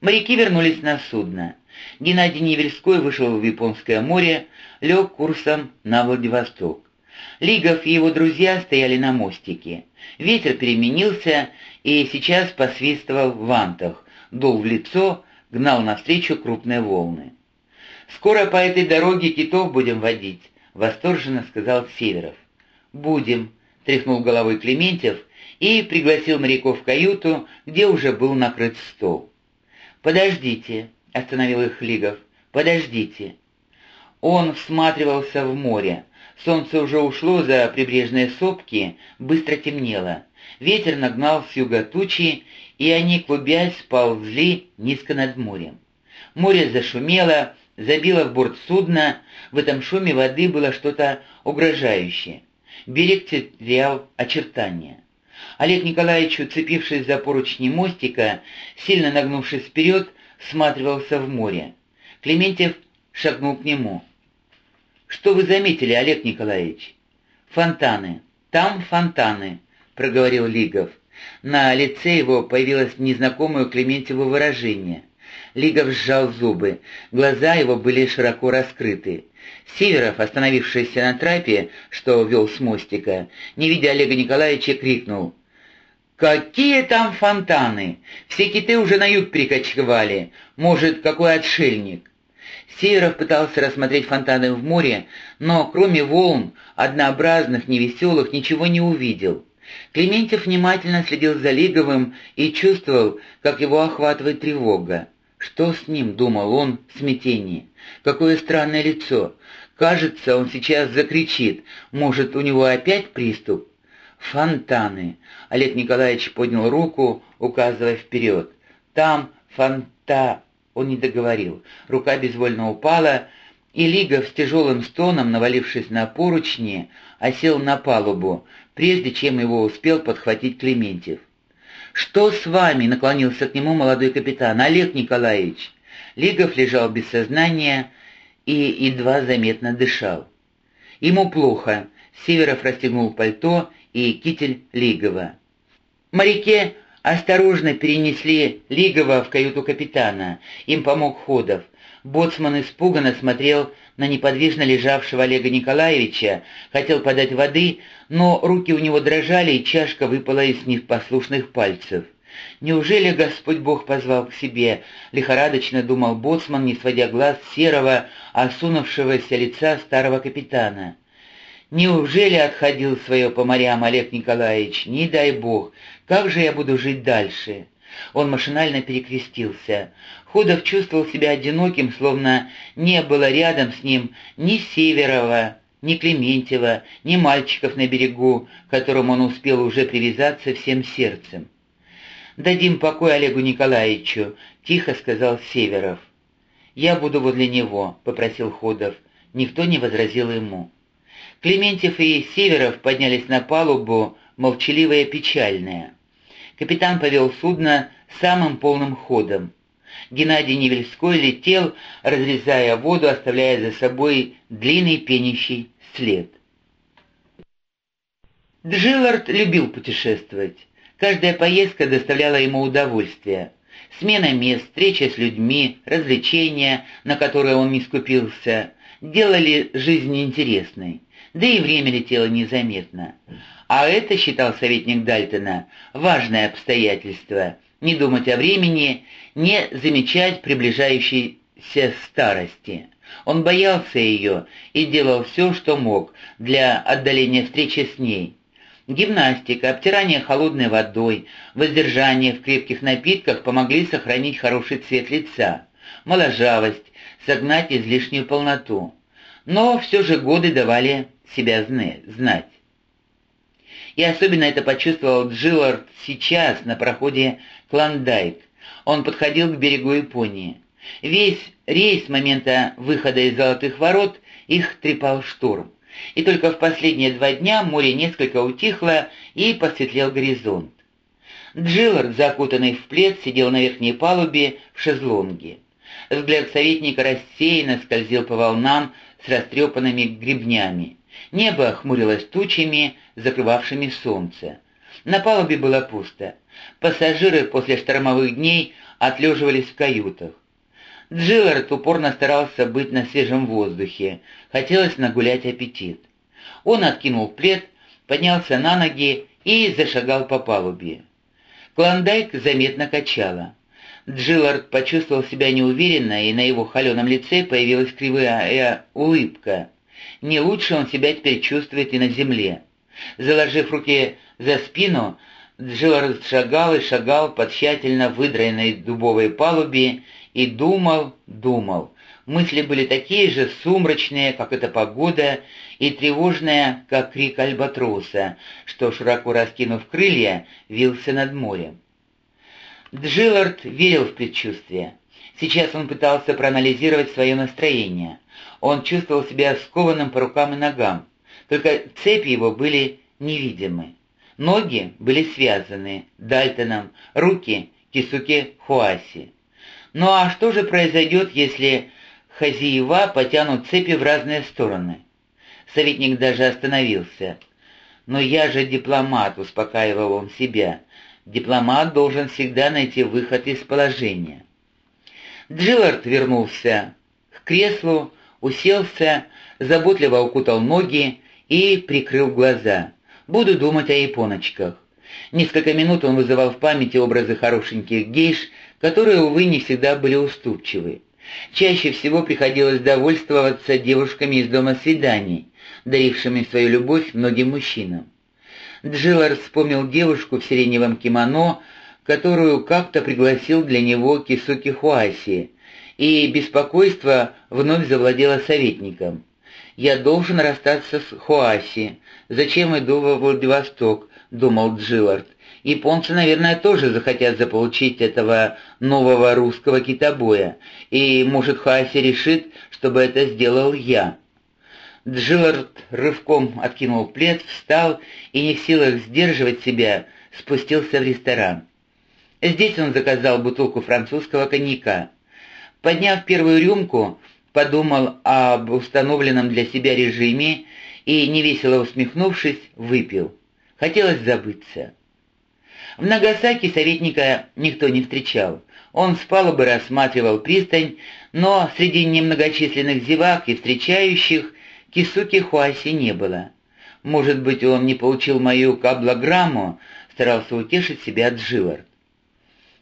Моряки вернулись на судно. Геннадий Невельской вышел в Японское море, лег курсом на Владивосток. Лигов и его друзья стояли на мостике. Ветер переменился и сейчас посвистывал в вантах, дул в лицо, гнал навстречу крупные волны. «Скоро по этой дороге китов будем водить», — восторженно сказал Северов. «Будем», — тряхнул головой Клементьев и пригласил моряков в каюту, где уже был накрыт стол. «Подождите», — остановил их Лигов, — «подождите». Он всматривался в море. Солнце уже ушло за прибрежные сопки, быстро темнело. Ветер нагнал с юга тучи, и они, клубясь, ползли низко над морем. Море зашумело, забило в борт судна, в этом шуме воды было что-то угрожающее. Берег терял очертания. Олег Николаевич, уцепившись за поручни мостика, сильно нагнувшись вперед, всматривался в море. Клементьев шагнул к нему. «Что вы заметили, Олег Николаевич?» «Фонтаны. Там фонтаны», — проговорил Лигов. На лице его появилось незнакомое Клементьеву выражение. Лигов сжал зубы, глаза его были широко раскрыты. Северов, остановившийся на трапе, что вел с мостика, не видя Олега Николаевича, крикнул. «Какие там фонтаны! Все киты уже на юг прикочевали. Может, какой отшельник?» Северов пытался рассмотреть фонтаны в море, но кроме волн, однообразных, невеселых, ничего не увидел. Клементьев внимательно следил за Лиговым и чувствовал, как его охватывает тревога. Что с ним, думал он в смятении? Какое странное лицо. Кажется, он сейчас закричит. Может, у него опять приступ? Фонтаны. Олег Николаевич поднял руку, указывая вперед. Там фонта... Он не договорил. Рука безвольно упала, и Лигов с тяжелым стоном, навалившись на поручни, осел на палубу, прежде чем его успел подхватить Клементьев. «Что с вами?» — наклонился к нему молодой капитан. «Олег Николаевич». Лигов лежал без сознания и едва заметно дышал. Ему плохо. Северов расстегнул пальто и китель Лигова. Моряки осторожно перенесли Лигова в каюту капитана. Им помог Ходов. Боцман испуганно смотрел на неподвижно лежавшего Олега Николаевича, хотел подать воды, но руки у него дрожали, и чашка выпала из непослушных пальцев. «Неужели Господь Бог позвал к себе?» — лихорадочно думал Боцман, не сводя глаз серого, осунувшегося лица старого капитана. «Неужели отходил свое по морям Олег Николаевич? Не дай Бог! Как же я буду жить дальше?» Он машинально перекрестился. Ходов чувствовал себя одиноким, словно не было рядом с ним ни Северова, ни Клементьева, ни мальчиков на берегу, к которым он успел уже привязаться всем сердцем. «Дадим покой Олегу Николаевичу», — тихо сказал Северов. «Я буду возле него», — попросил Ходов. Никто не возразил ему. Клементьев и Северов поднялись на палубу, молчаливые и печальные. Капитан повел судно самым полным ходом. Геннадий Невельской летел, разрезая воду, оставляя за собой длинный пенящий след. Джилард любил путешествовать. Каждая поездка доставляла ему удовольствие. Смена мест, встреча с людьми, развлечения, на которые он не скупился, делали жизнь интересной. Да и время летело незаметно. А это, считал советник Дальтона, важное обстоятельство – не думать о времени, не замечать приближающейся старости. Он боялся ее и делал все, что мог для отдаления встречи с ней. Гимнастика, обтирание холодной водой, воздержание в крепких напитках помогли сохранить хороший цвет лица, моложавость, согнать излишнюю полноту. Но все же годы давали себя знать. И особенно это почувствовал Джиллард сейчас, на проходе Клондайк. Он подходил к берегу Японии. Весь рейс с момента выхода из Золотых Ворот их трепал шторм. И только в последние два дня море несколько утихло и посветлел горизонт. Джиллард, закутанный в плед, сидел на верхней палубе в шезлонге. Взгляд советника рассеянно скользил по волнам с растрепанными гребнями. Небо хмурилось тучами, закрывавшими солнце. На палубе было пусто. Пассажиры после штормовых дней отлеживались в каютах. Джиллард упорно старался быть на свежем воздухе, хотелось нагулять аппетит. Он откинул плед, поднялся на ноги и зашагал по палубе. Клондайк заметно качала. Джиллард почувствовал себя неуверенно, и на его холеном лице появилась кривая улыбка. Не лучше он себя теперь чувствует и на земле. Заложив руки за спину, Джиллард шагал и шагал по тщательно выдраенной дубовой палубе и думал, думал. Мысли были такие же сумрачные, как эта погода, и тревожные, как крик альбатроса, что, широко раскинув крылья, вился над морем. Джиллард верил в предчувствие. Сейчас он пытался проанализировать свое настроение. Он чувствовал себя скованным по рукам и ногам, только цепи его были невидимы. Ноги были связаны Дальтоном, руки — Кисуке Хуаси. Ну а что же произойдет, если хозяева потянут цепи в разные стороны? Советник даже остановился. «Но я же дипломат», — успокаивал он себя. «Дипломат должен всегда найти выход из положения». Джиллард вернулся к креслу, уселся, заботливо укутал ноги и прикрыл глаза. «Буду думать о японочках». Несколько минут он вызывал в памяти образы хорошеньких гейш, которые, увы, не всегда были уступчивы. Чаще всего приходилось довольствоваться девушками из дома свиданий, дарившими свою любовь многим мужчинам. Джилар вспомнил девушку в сиреневом кимоно, которую как-то пригласил для него Кисуки Хуаси, и беспокойство вновь завладело советником. «Я должен расстаться с Хуаси. Зачем иду во Владивосток?» — думал Джилард. «Японцы, наверное, тоже захотят заполучить этого нового русского китобоя, и, может, Хуаси решит, чтобы это сделал я». Джилард рывком откинул плед, встал и, не в силах сдерживать себя, спустился в ресторан. Здесь он заказал бутылку французского коньяка. Подняв первую рюмку, подумал об установленном для себя режиме и, невесело усмехнувшись, выпил. Хотелось забыться. В Нагасаки советника никто не встречал. Он с палубы рассматривал пристань, но среди немногочисленных зевак и встречающих Кисуки Хуаси не было. Может быть, он не получил мою каблограмму, старался утешить себя Джилард.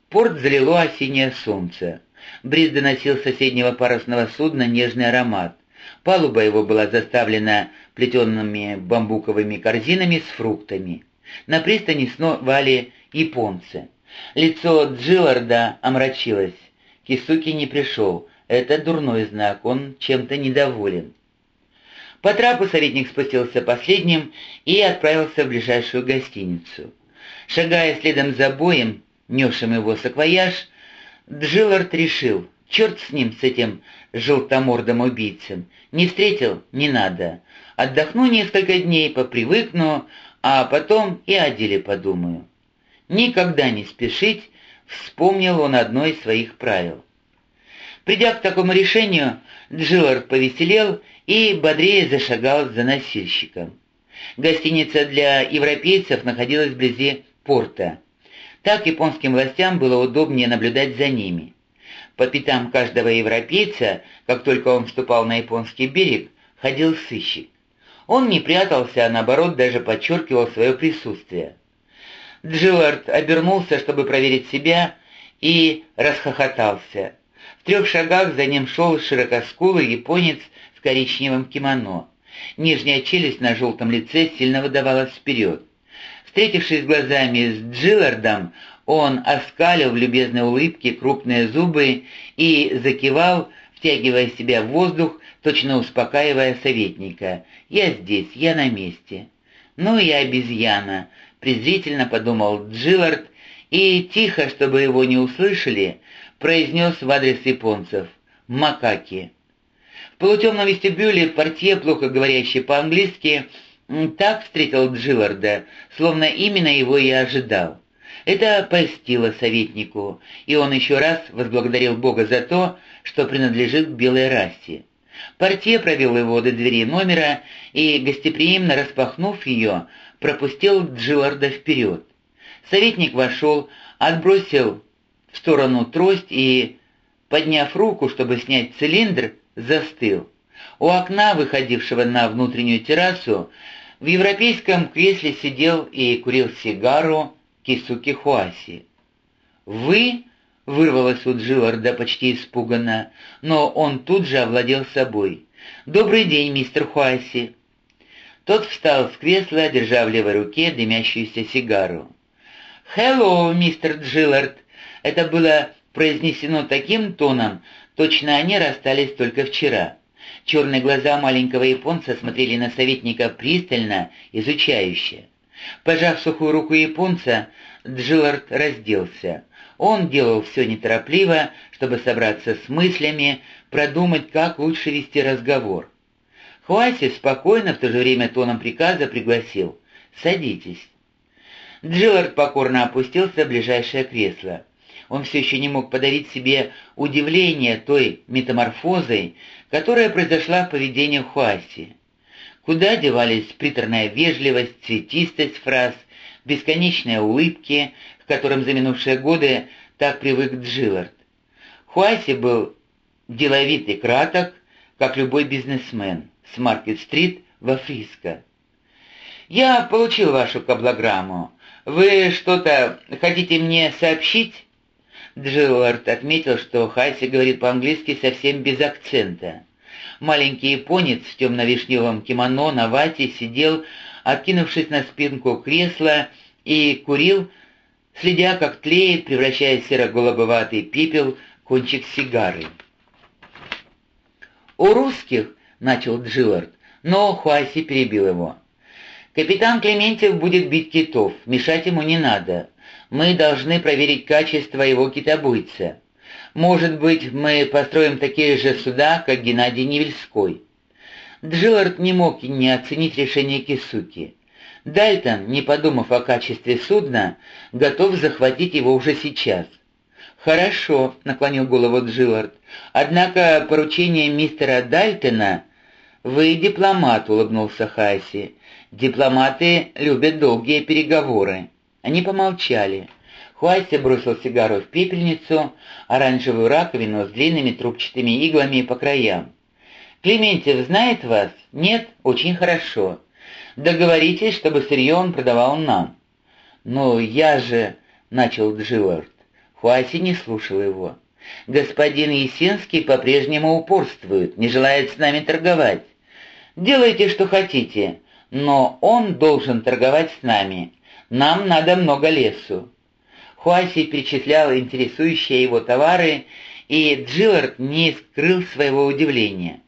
Порт залило осеннее солнце. Бриз доносил с соседнего парусного судна нежный аромат. Палуба его была заставлена плетенными бамбуковыми корзинами с фруктами. На пристани сновали японцы. Лицо Джилларда омрачилось. Кисуки не пришел. Это дурной знак, он чем-то недоволен. По трапу советник спустился последним и отправился в ближайшую гостиницу. Шагая следом за боем, несшим его саквояж, Джилард решил, черт с ним, с этим желтомордым убийцем. Не встретил — не надо. Отдохну несколько дней, попривыкну, а потом и о деле подумаю. Никогда не спешить, вспомнил он одно из своих правил. Придя к такому решению, Джилард повеселел и бодрее зашагал за носильщиком. Гостиница для европейцев находилась вблизи порта. Так японским властям было удобнее наблюдать за ними. По пятам каждого европейца, как только он вступал на японский берег, ходил сыщик. Он не прятался, а наоборот даже подчеркивал свое присутствие. Джиллард обернулся, чтобы проверить себя, и расхохотался. В трех шагах за ним шел широкоскулый японец в коричневом кимоно. Нижняя челюсть на желтом лице сильно выдавалась вперед. Встретившись глазами с Джиллардом, он оскалил в любезной улыбке крупные зубы и закивал, втягивая в себя воздух, точно успокаивая советника. «Я здесь, я на месте». «Ну и обезьяна», — презрительно подумал Джиллард, и тихо, чтобы его не услышали, произнес в адрес японцев «макаки». В полутемном вестибюле портье, плохо говорящий по-английски, так встретил Джилларда, словно именно его и ожидал. Это польстило советнику, и он еще раз возблагодарил Бога за то, что принадлежит к белой расе. Портье провел его до двери номера и, гостеприимно распахнув ее, пропустил Джилларда вперед. Советник вошел, отбросил в сторону трость и, подняв руку, чтобы снять цилиндр, застыл. У окна, выходившего на внутреннюю террасу, в европейском кресле сидел и курил сигару Кисуки Хуаси. «Вы?» — вырвалось у Джилларда почти испуганно, но он тут же овладел собой. «Добрый день, мистер Хуаси!» Тот встал с кресла, держа в левой руке дымящуюся сигару. «Hello, мистер Джиллард!» Это было произнесено таким тоном, точно они расстались только вчера. Черные глаза маленького японца смотрели на советника пристально, изучающе. Пожав сухую руку японца, Джиллард разделся. Он делал все неторопливо, чтобы собраться с мыслями, продумать, как лучше вести разговор. Хуаси спокойно, в то же время тоном приказа пригласил «Садитесь». Джиллард покорно опустился в ближайшее кресло. Он все еще не мог подавить себе удивление той метаморфозой, которая произошла в поведении Хуаси. Куда девались приторная вежливость, цветистость фраз, бесконечные улыбки, к которым за минувшие годы так привык Джиллард. Хуаси был деловитый краток, как любой бизнесмен с Маркет-стрит во Фриско. «Я получил вашу каблограмму. Вы что-то хотите мне сообщить?» Джиллард отметил, что Хайси говорит по-английски совсем без акцента. Маленький японец в темно-вишневом кимоно на вате сидел, откинувшись на спинку кресла, и курил, следя, как тлеет, превращая серо-голубоватый пепел, кончик сигары. «У русских», — начал Джиллард, но Хуаси перебил его. «Капитан Клементьев будет бить китов, мешать ему не надо. Мы должны проверить качество его китобойца. Может быть, мы построим такие же суда, как Геннадий Невельской». Джиллард не мог не оценить решение Кисуки. Дальтон, не подумав о качестве судна, готов захватить его уже сейчас. «Хорошо», — наклонил голову Джиллард. «Однако поручение мистера Дальтона...» «Вы дипломат», — улыбнулся Хайси. «Дипломаты любят долгие переговоры». Они помолчали. Хуайси бросил сигару в пепельницу, оранжевую раковину с длинными трубчатыми иглами по краям. «Клементьев знает вас?» «Нет? Очень хорошо. Договоритесь, чтобы сырье он продавал нам». «Но я же...» — начал Джиллард. Хуаси не слушал его. «Господин Есинский по-прежнему упорствует, не желает с нами торговать. Делайте, что хотите, но он должен торговать с нами. Нам надо много лесу». Хуаси перечислял интересующие его товары, и Джиллард не скрыл своего удивления.